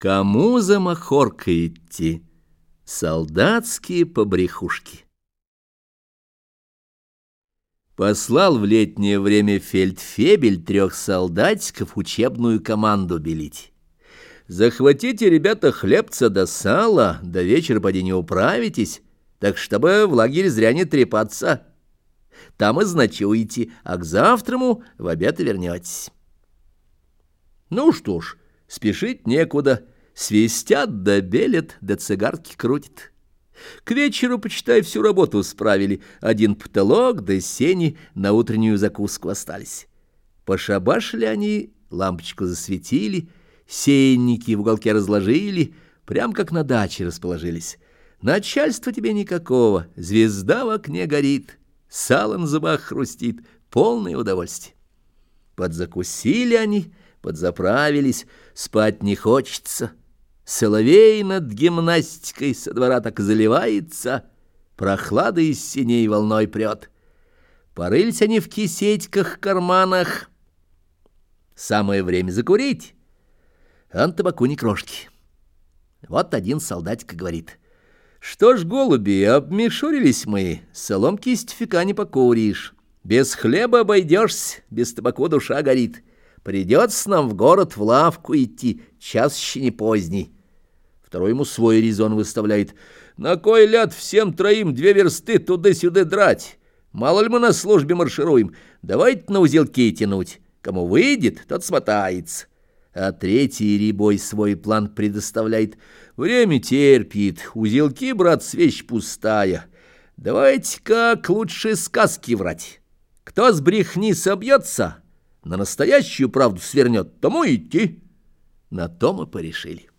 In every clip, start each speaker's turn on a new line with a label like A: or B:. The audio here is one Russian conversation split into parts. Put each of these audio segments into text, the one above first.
A: Кому за махоркой идти? Солдатские побрехушки. Послал в летнее время фельдфебель трех солдатиков учебную команду белить. Захватите, ребята, хлебца до сала, до вечера поди не управитесь, так чтобы в лагере зря не трепаться. Там и зночуете, а к завтраму в обед вернетесь. Ну что ж, спешить некуда, свистят да белят, да цигарки крутят. К вечеру, почитай, всю работу справили, один потолок да сени на утреннюю закуску остались. Пошабашили они, лампочку засветили, сенники в уголке разложили, прям как на даче расположились. Начальства тебе никакого, звезда в окне горит, сало на зубах хрустит, полное удовольствие. Подзакусили они, подзаправились, спать не хочется. Соловей над гимнастикой со двора так заливается, прохлада из синей волной прет. Порылись они в кисетьках, карманах. Самое время закурить, а табаку ни крошки. Вот один солдатик говорит, «Что ж, голуби, обмешурились мы, соломки из тюфика не покуришь, без хлеба обойдешься, без табаку душа горит». Придется нам в город в лавку идти, час еще не поздний. Второй ему свой резон выставляет. На кой ляд всем троим две версты туда-сюда драть? Мало ли мы на службе маршируем. Давайте на узелки тянуть. Кому выйдет, тот смотается. А третий ребой свой план предоставляет. Время терпит. Узелки, брат, свеч пустая. Давайте как лучше сказки врать. Кто с брехни собьется на настоящую правду свернет, тому идти. На то мы порешили.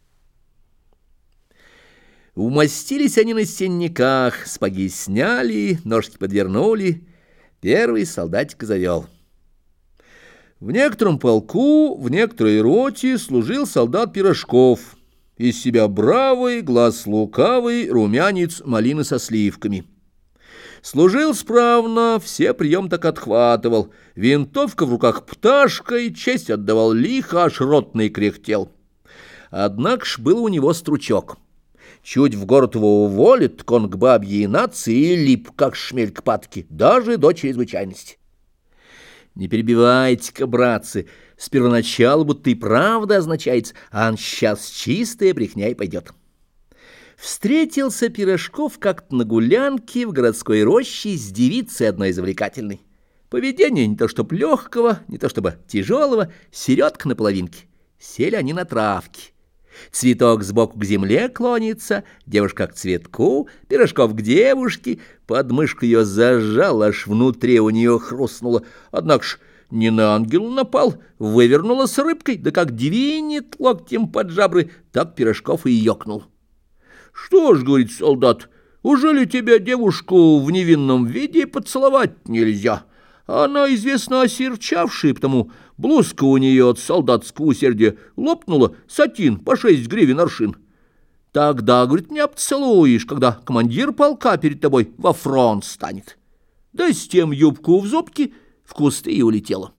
A: Умостились они на сенниках, спаги сняли, ножки подвернули. Первый солдатик завел. В некотором полку, в некоторой роте служил солдат Пирожков. Из себя бравый, глаз лукавый, румянец малины со сливками. Служил справно, все прием так отхватывал. Винтовка в руках пташкой, честь отдавал лихо, аж ротный кряхтел. Однако ж был у него стручок. Чуть в город его уволит, так он к бабьей нации и лип, как шмель к падке, даже до чрезвычайности. Не перебивайте-ка, братцы, с первоначала будто и правда означается, а он сейчас чистая брехня и пойдет. Встретился Пирожков как-то на гулянке в городской роще с девицей одной завлекательной. Поведение не то чтобы легкого, не то чтобы тяжелого, середка на половинке. Сели они на травке. Цветок сбоку к земле клонится, девушка к цветку, пирожков к девушке, подмышку ее зажал, аж внутри у нее хрустнуло. Однако ж не на ангел напал, вывернула с рыбкой, да как двинет локтем под жабры, так пирожков и ёкнул. «Что ж, — говорит солдат, — уже ли тебя девушку в невинном виде поцеловать нельзя? Она, известно, осерчавшая, потому блузка у нее от солдатского усердия лопнула, сатин по шесть гривен аршин. Тогда, — говорит, — не обцелуешь, когда командир полка перед тобой во фронт станет». Да с тем юбку в зубки в кусты и улетела.